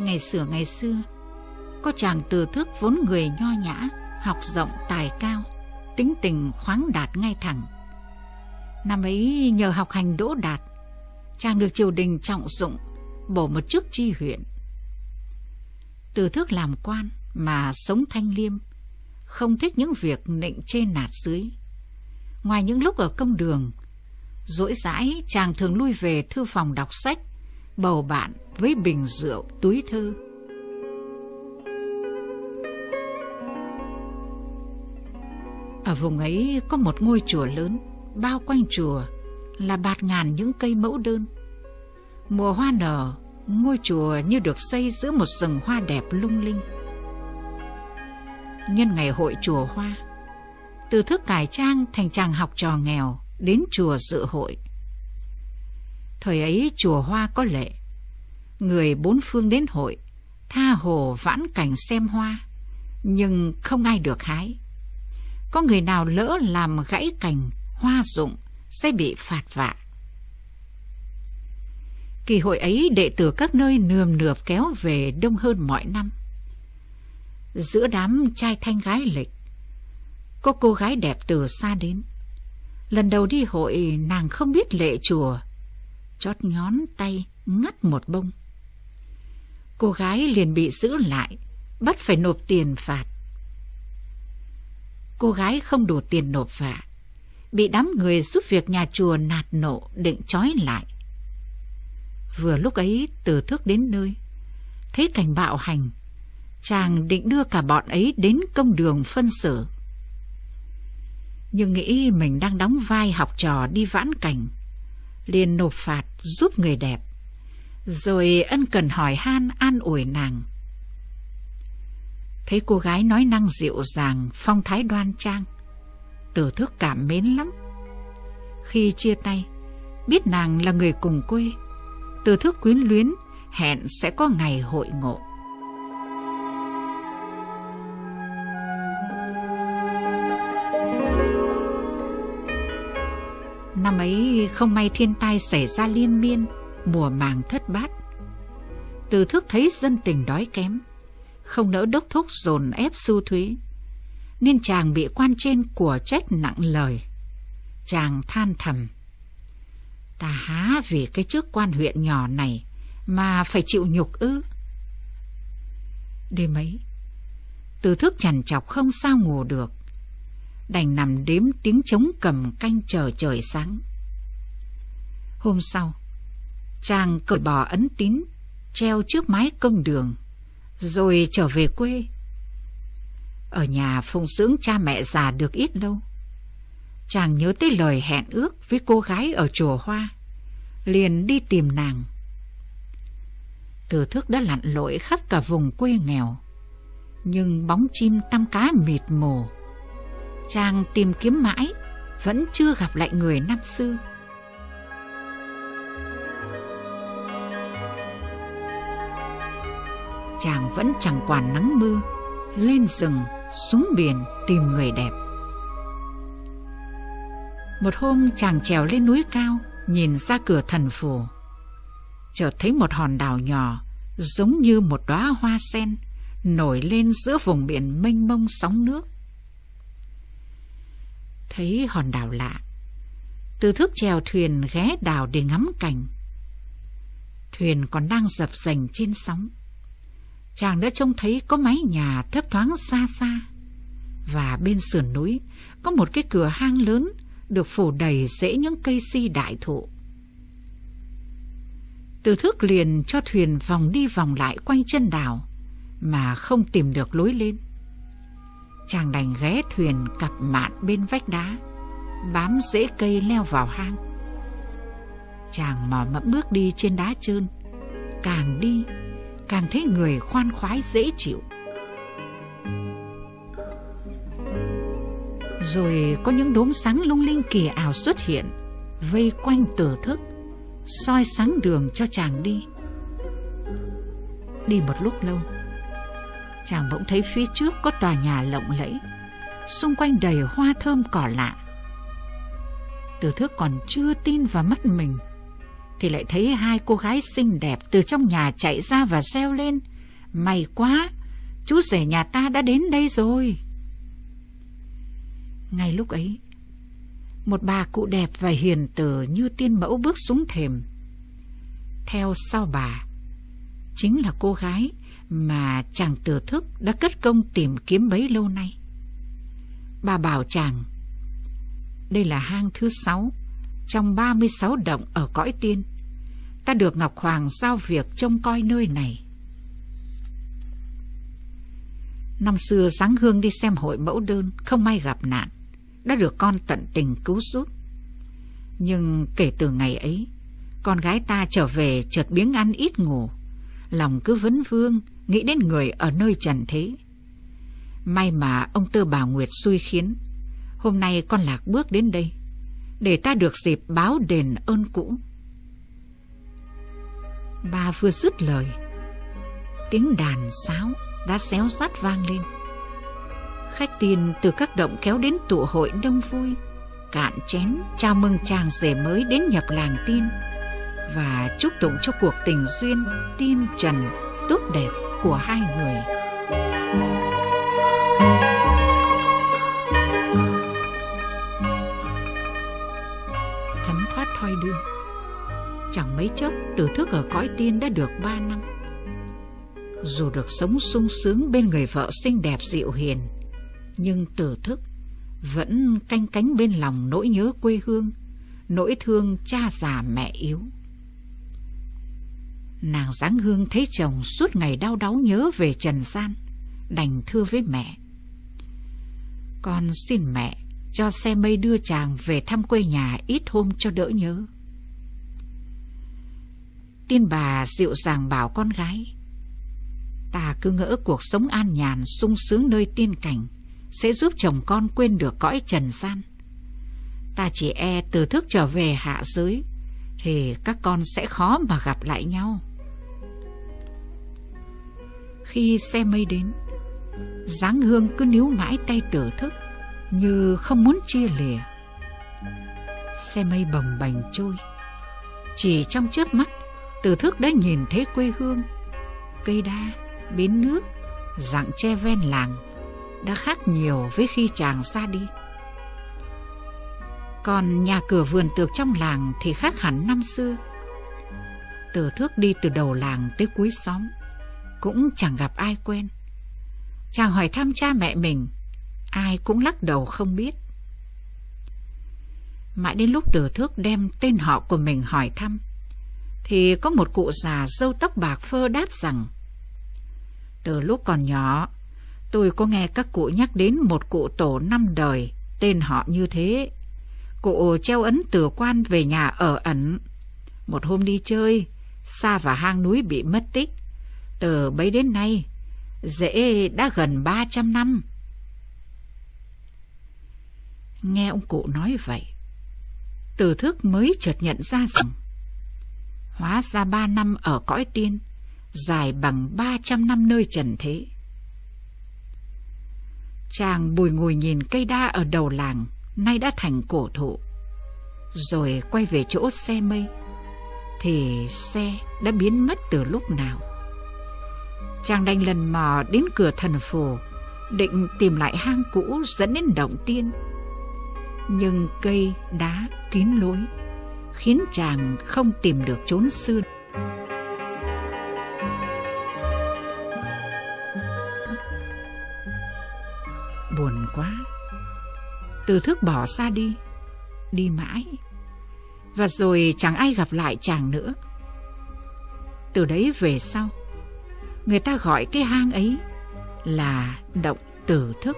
Ngày xưa ngày xưa, có chàng từ thức vốn người nho nhã, học rộng tài cao, tính tình khoáng đạt ngay thẳng. Năm ấy nhờ học hành đỗ đạt, chàng được triều đình trọng dụng, bổ một chức tri huyện. Từ thức làm quan mà sống thanh liêm, không thích những việc nịnh trên nạt dưới. Ngoài những lúc ở công đường, rỗi rãi chàng thường lui về thư phòng đọc sách, bầu bạn với bình rượu, túi thư. Ở vùng ấy có một ngôi chùa lớn, bao quanh chùa là bạt ngàn những cây mẫu đơn. Mùa hoa nở, ngôi chùa như được xây giữa một rừng hoa đẹp lung linh. Nhân ngày hội chùa hoa, từ thức cải trang thành chàng học trò nghèo đến chùa dự hội. Thời ấy chùa hoa có lệ, người bốn phương đến hội, tha hồ vãn cảnh xem hoa, nhưng không ai được hái. Có người nào lỡ làm gãy cành, hoa rụng sẽ bị phạt vạ. Kỳ hội ấy đệ tử các nơi nườm nượp kéo về đông hơn mọi năm. Giữa đám trai thanh gái lịch, có cô gái đẹp từ xa đến. Lần đầu đi hội nàng không biết lệ chùa, chót nhón tay ngắt một bông. Cô gái liền bị giữ lại, bắt phải nộp tiền phạt. Cô gái không đủ tiền nộp phạt, bị đám người giúp việc nhà chùa nạt nộ định trói lại. Vừa lúc ấy từ thức đến nơi, thấy cảnh bạo hành, chàng định đưa cả bọn ấy đến công đường phân xử. Nhưng nghĩ mình đang đóng vai học trò đi vãn cảnh, liền nộp phạt giúp người đẹp, rồi ân cần hỏi han an ủi nàng. Thấy cô gái nói năng dịu dàng, phong thái đoan trang, từ thức cảm mến lắm. Khi chia tay, biết nàng là người cùng quê, từ thức quyến luyến, hẹn sẽ có ngày hội ngộ. Năm ấy không may thiên tai xảy ra liên miên, mùa màng thất bát. Từ thức thấy dân tình đói kém, không nỡ đốc thúc dồn ép su thúy, nên chàng bị quan trên của trách nặng lời. Chàng than thầm. Ta há vì cái chức quan huyện nhỏ này mà phải chịu nhục ư. Đêm ấy, từ thức chằn chọc không sao ngủ được. Đành nằm đếm tiếng trống cầm canh chờ trời sáng. Hôm sau, chàng cởi bỏ ấn tín, treo trước mái công đường, rồi trở về quê. Ở nhà phụng dưỡng cha mẹ già được ít lâu chàng nhớ tới lời hẹn ước với cô gái ở chùa Hoa, liền đi tìm nàng. Từ thức đã lặn lội khắp cả vùng quê nghèo, nhưng bóng chim tăm cá mịt mù. Chàng tìm kiếm mãi, vẫn chưa gặp lại người năm xưa. Chàng vẫn chẳng quản nắng mưa, lên rừng, xuống biển tìm người đẹp. Một hôm chàng trèo lên núi cao, nhìn ra cửa thần phủ. Chợt thấy một hòn đảo nhỏ, giống như một đóa hoa sen, nổi lên giữa vùng biển mênh mông sóng nước. Thấy hòn đảo lạ, từ thức chèo thuyền ghé đảo để ngắm cảnh. Thuyền còn đang dập dành trên sóng. Chàng đã trông thấy có mái nhà thấp thoáng xa xa. Và bên sườn núi có một cái cửa hang lớn được phủ đầy rễ những cây si đại thụ. Từ thức liền cho thuyền vòng đi vòng lại quanh chân đảo, mà không tìm được lối lên. Chàng đành ghé thuyền cặp mạn bên vách đá, bám rễ cây leo vào hang. Chàng mò mẫm bước đi trên đá trơn, càng đi, càng thấy người khoan khoái dễ chịu. Rồi có những đốm sáng lung linh kỳ ảo xuất hiện, vây quanh tử thức, soi sáng đường cho chàng đi. Đi một lúc lâu, chàng bỗng thấy phía trước có tòa nhà lộng lẫy, xung quanh đầy hoa thơm cỏ lạ. từ thước còn chưa tin vào mắt mình, thì lại thấy hai cô gái xinh đẹp từ trong nhà chạy ra và reo lên, May quá, chú rể nhà ta đã đến đây rồi. Ngay lúc ấy, một bà cụ đẹp và hiền từ như tiên mẫu bước xuống thềm. Theo sau bà, chính là cô gái mà chàng tử thức đã cất công tìm kiếm bấy lâu nay. Bà bảo chàng, đây là hang thứ sáu trong 36 động ở cõi tiên. Ta được Ngọc Hoàng giao việc trông coi nơi này. Năm xưa sáng hương đi xem hội mẫu đơn, không may gặp nạn, đã được con tận tình cứu giúp. Nhưng kể từ ngày ấy, con gái ta trở về chợt biếng ăn ít ngủ, lòng cứ vấn vương, nghĩ đến người ở nơi trần thế. May mà ông Tơ Bà Nguyệt xui khiến, hôm nay con lạc bước đến đây, để ta được dịp báo đền ơn cũ. Bà vừa dứt lời, tiếng đàn sáo đã xéo rát vang lên. Khách tiền từ các động kéo đến tụ hội đông vui, cạn chén chào mừng chàng rể mới đến nhập làng tin và chúc tụng cho cuộc tình duyên tiên trần tốt đẹp của hai người. Thấm thoát thoi đưa. Chẳng mấy chốc từ thức ở cõi tiên đã được ba năm. Dù được sống sung sướng bên người vợ xinh đẹp dịu hiền, Nhưng từ thức vẫn canh cánh bên lòng nỗi nhớ quê hương, Nỗi thương cha già mẹ yếu. Nàng dáng hương thấy chồng suốt ngày đau đáu nhớ về trần gian, đành thưa với mẹ. Con xin mẹ cho xe mây đưa chàng về thăm quê nhà ít hôm cho đỡ nhớ. Tiên bà dịu dàng bảo con gái. Ta cứ ngỡ cuộc sống an nhàn sung sướng nơi tiên cảnh sẽ giúp chồng con quên được cõi trần gian. Ta chỉ e từ thức trở về hạ giới thì các con sẽ khó mà gặp lại nhau. Khi xe mây đến, dáng hương cứ níu mãi tay tử thức như không muốn chia lìa. Xe mây bồng bềnh trôi. Chỉ trong chớp mắt, tử thức đã nhìn thấy quê hương, cây đa, bến nước, dạng tre ven làng đã khác nhiều với khi chàng ra đi. Còn nhà cửa vườn tược trong làng thì khác hẳn năm xưa. Tử thước đi từ đầu làng tới cuối xóm cũng chẳng gặp ai quen. Chàng hỏi thăm cha mẹ mình, ai cũng lắc đầu không biết. Mãi đến lúc tử thước đem tên họ của mình hỏi thăm, thì có một cụ già râu tóc bạc phơ đáp rằng Từ lúc còn nhỏ, tôi có nghe các cụ nhắc đến một cụ tổ năm đời, tên họ như thế. Cụ treo ấn tử quan về nhà ở ẩn. Một hôm đi chơi, xa vào hang núi bị mất tích. Từ bấy đến nay, dễ đã gần 300 năm. Nghe ông cụ nói vậy, từ thức mới chợt nhận ra rằng hóa ra ba năm ở cõi tiên dài bằng 300 năm nơi trần thế. Chàng bùi ngồi nhìn cây đa ở đầu làng nay đã thành cổ thụ. Rồi quay về chỗ xe mây thì xe đã biến mất từ lúc nào. Chàng đành lần mò đến cửa thần phù, định tìm lại hang cũ dẫn đến động tiên. Nhưng cây đá kín lối, khiến chàng không tìm được chốn xưa. Buồn quá, từ thức bỏ xa đi, đi mãi, và rồi chẳng ai gặp lại chàng nữa. Từ đấy về sau, người ta gọi cái hang ấy là động tử thức.